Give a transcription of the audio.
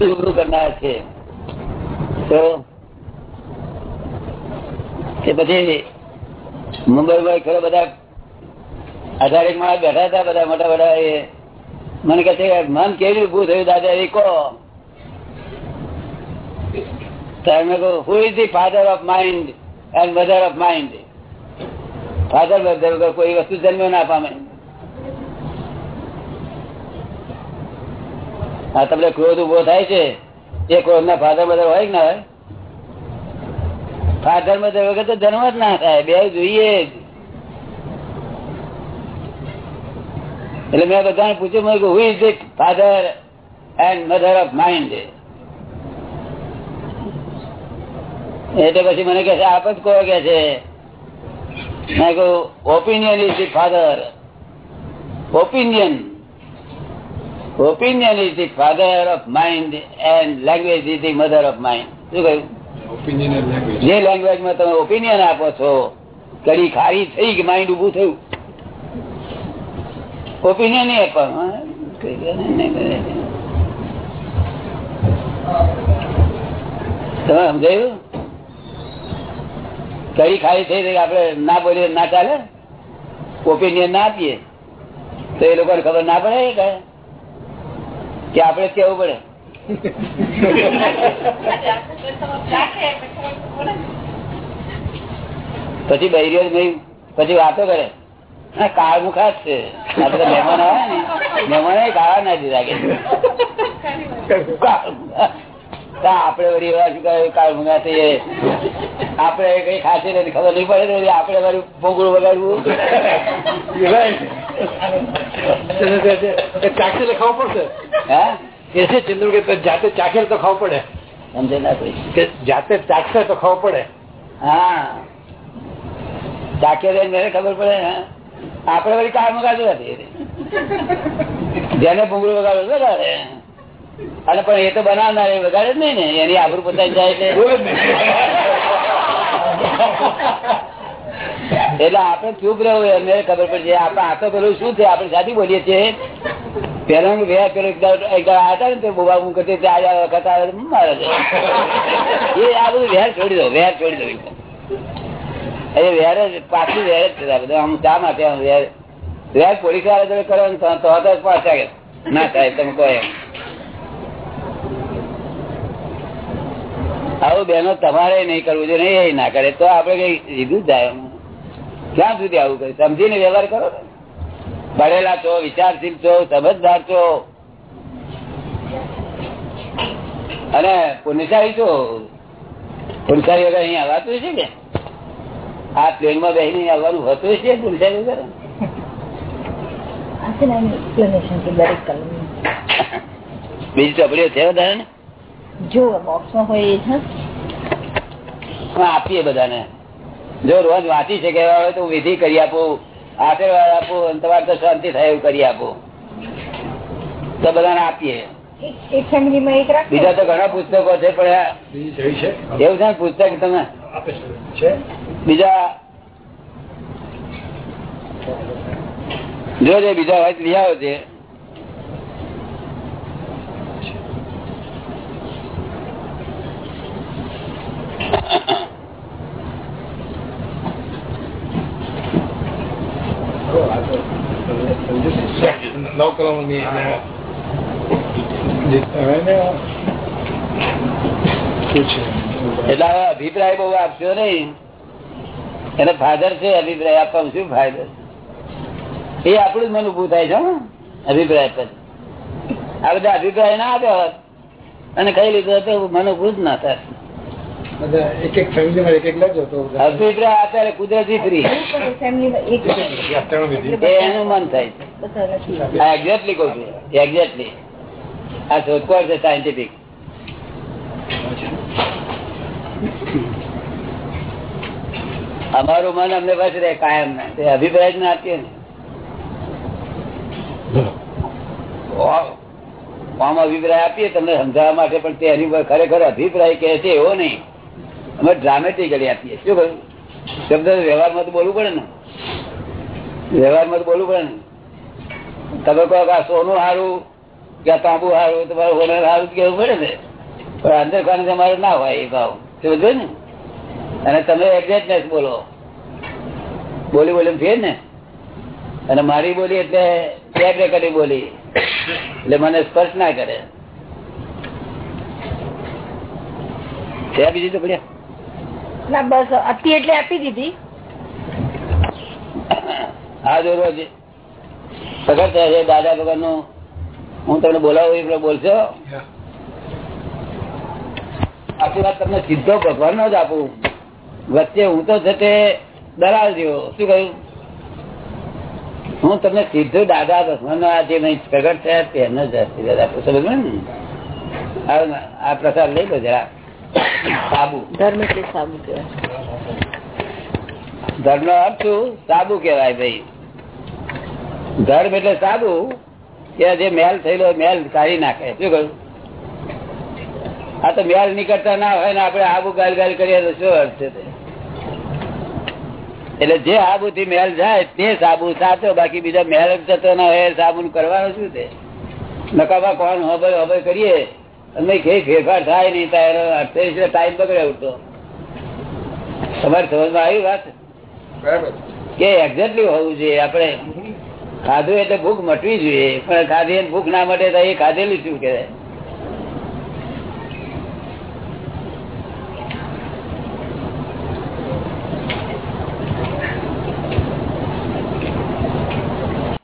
કરનાર છે. તો કે પછી મુંબઈમાં ખરો બધા હજાર માણસ બેઠા હતા, બધા મોટા મોટા એ મને કહે છે મન કેવી ઉભું થયું દાદા, એ કહો. Who is the father of mind and mother of mind father mother કોઈ વસ્તુ જન્મ ના પામે. હા તમને ક્રોધ ઊભો થાય છે? એ ક્રોધ ના ફાધર મધર હોય ના હોય? ફાધર મધર વગર તો જન્મ જ ના થાય. બે જોઈએ એટલે મેં બધાને પૂછ્યું મને who is the father and mother of mind એટલે પછી મને કે આપ જ કહો કે છે. મેં કહ્યું opinion is the father opinion opinion is the father of mind and language is the mother of mind શું કહ્યું? જે લેંગ્વેજમાં તમે ઓપિનિયન આપો છો કડી ખારી થઈ કે માઇન્ડ ઉભું થયું? ઓપિનિયન નહીં આપવાનું તમે સમજાયું? કડી ખાલી થઈ આપડે ના બોલીએ ના ચાલે? ઓપિનિયન ના આપીએ. તો એ લોકોને ખબર ના પડે કે આપડે કેવું પડે? પછી બૈરીઓ પછી વાતો કરે. કાળ મુખા જ છે. આપડે મહેમાન આવે ને, મહેમાન કાળા ના દીધા કે. આપડે વળી એવા શું કહે કાળ મુખા થઈએ આપડે કઈ ખાસી નથી ખબર, નહીં પડે આપડે મારું ભોગળું વગાડવું. કાચી લખાવવું પડશે? હા? એ કે જાતે ચાખેલ તો ખાવું પડે. સમજે ના કોઈ. જાતે ચાખશે તો ખાવું પડે. હા. ચાકે એને ખબર પડે આપડે વળી કાર મગાડતું નથી જેને ભૂંગળું વગાડે વગાડે. અને પણ એ તો બનાવનાર એ વગાડે જ નહીં ને. એની આબરૂ પોતાની જાય એટલે. એટલે આપણે ચૂપ રહેવું એમને ખબર પડશે આપણે આ તો પેલું શું છે? આપણે સાથી બોલીએ છીએ. પેલા વેર પેલો હતા ને બોબા હું કરતી આ વખત આવે મારે એ આ બધું વેર છોડી દો, વેર છોડી દો એ વેર જ, પાછું વેર જ થતા બધું. આમ ચા માટે વેર? વેર પોલીસવાળા જોડે કરો ને તો તો પાછા કે ના સાહેબ, તમે કહો એમ. આવું બેનો તમારે નહીં કરવું જોઈએ એ ના કરે. તો આપડે કઈ લીધું જાય. ક્યાં સુધી આવું કરે? સમજીને વ્યવહાર કરો ભણેલા છો વિચારશીલ છો સમજદાર છો. અને પુણ્યશાળી છો? પુણ્યશાળી વગર અહીં આવવાતું છે કે? આ પ્લેનમાં બેસી આવવાનું હોતું છે પુણ્યશાળી વગર? બીજી ચોપડીઓ છે વધારે ને જો બોક્સમાં હોય એ છે આપીએ બધાને. જો રોજ વાંચી શકે હોય તો વિધિ કરી આપું. આશીર્વાદ આપો તમારે તો શાંતિ થાય એવું કરી આપો. તો બધાને આપીએ. બીજા તો ઘણા પુસ્તકો છે પણ એવું છે પુસ્તક તમે? આપે છે. બીજા? જોજે બીજા હોય તો લઈ આવો છે ની જે હવે છે એટલે અભિપ્રાય બહુ આપશો નહીં. એને ફાધર છે, અભિપ્રાય આપવામાં શું ફાયદો? એ આપણું જ મન ઉભું થાય છે અભિપ્રાય પર. આ બધા અભિપ્રાય ના આપ્યો હોત અને કઈ લીધું હતું મન ઉભું જ ના થાય એક એક ફેમિલી માં એક એક લેજો તો અત્યારે કુદરતી ફ્રી ફેમિલીમાં એક વ્યાકરણ વિધિ. એ એનું મન થાય છે. બધા નથી. આ એક્ઝેક્ટલી કઉ છું. એક્ઝેક્ટલી આ શોધખોળ છે સાયન્ટિફિક અમારું મન અમને બસ રહે કાયમ ના. તે અભિપ્રાય જ ના આપીએ ને. આમ અભિપ્રાય આપીએ તમને સમજાવવા માટે પણ તે એની ખરેખર અભિપ્રાય કહે છે એવો નહીં. અમે ડ્રામેટિકલી આપીએ. શું કહ્યું? શબ્દ વ્યવહારમાં તો બોલવું પડે ને. વ્યવહારમાં તો બોલવું પડે ને. તમે કહો કે આ સોનું સારું કે આ તાંબુ હારું, તમારું હોનર હારું કેવું પડે ને. પણ અંદર ખાને તમારે ના હોય એ ભાવ. સમજો ને? અને તમે એક્ઝેક્ટનેસ બોલો. બોલી બોલી ફેર ને. અને મારી બોલી એટલે ટેપ કરી બોલી. એટલે મને સ્પર્શ ના કરે. બીજી તો પડ્યા. ના બસ હતી એટલે આપી દીધી. હા જો રોજ સગર થયા છે દાદા ભગવાનનું હું તમને બોલાવું એટલે બોલશો? આખી વાત તમને સીધો ભગવાન નો જ આપું. વચ્ચે હું તો છે તે દલાલ જેવો. શું કહ્યું? હું તમને સીધું દાદા ભગવાન આજે આ જે નહીં પ્રગટ થયા તેને જ આપું. સમજ ને? આ- આ પ્રસાદ લઈ લો જરા સાબુ. ધર્મ એટલે સાબુ કહેવાય. ધર્મ અર્થ શું? સાબુ કેવાય ભાઈ. ધર્મ એટલે સાબુ કે જે મેલ થયેલો મેલ કાઢી નાખે. શું કહ્યું? આ તો મેલ નીકળતા ના હોય ને આપણે આબુ ગાલ ગાલ કરીએ તો શું અર્થ છે? એટલે જે આબુ થી મેલ જાય તે સાબુ સાચો બાકી બીજા મેલ જતો ના હોય સાબુ કરવાનું શું છે? નકામા કોણ હબે હબે કરીએ? અને કઈ ફેરફાર થાય નહીં તારો છે ટાઈમ બગડે ઉઠતો તમારે સમજમાં આવી વાત? કે એક્ઝેક્ટલી હોવું જોઈએ આપણે ખાધું એટલે ભૂખ મટવી જોઈએ પણ ખાધી ભૂખ ના મટે તો એ ખાધેલું શું કહેવાય?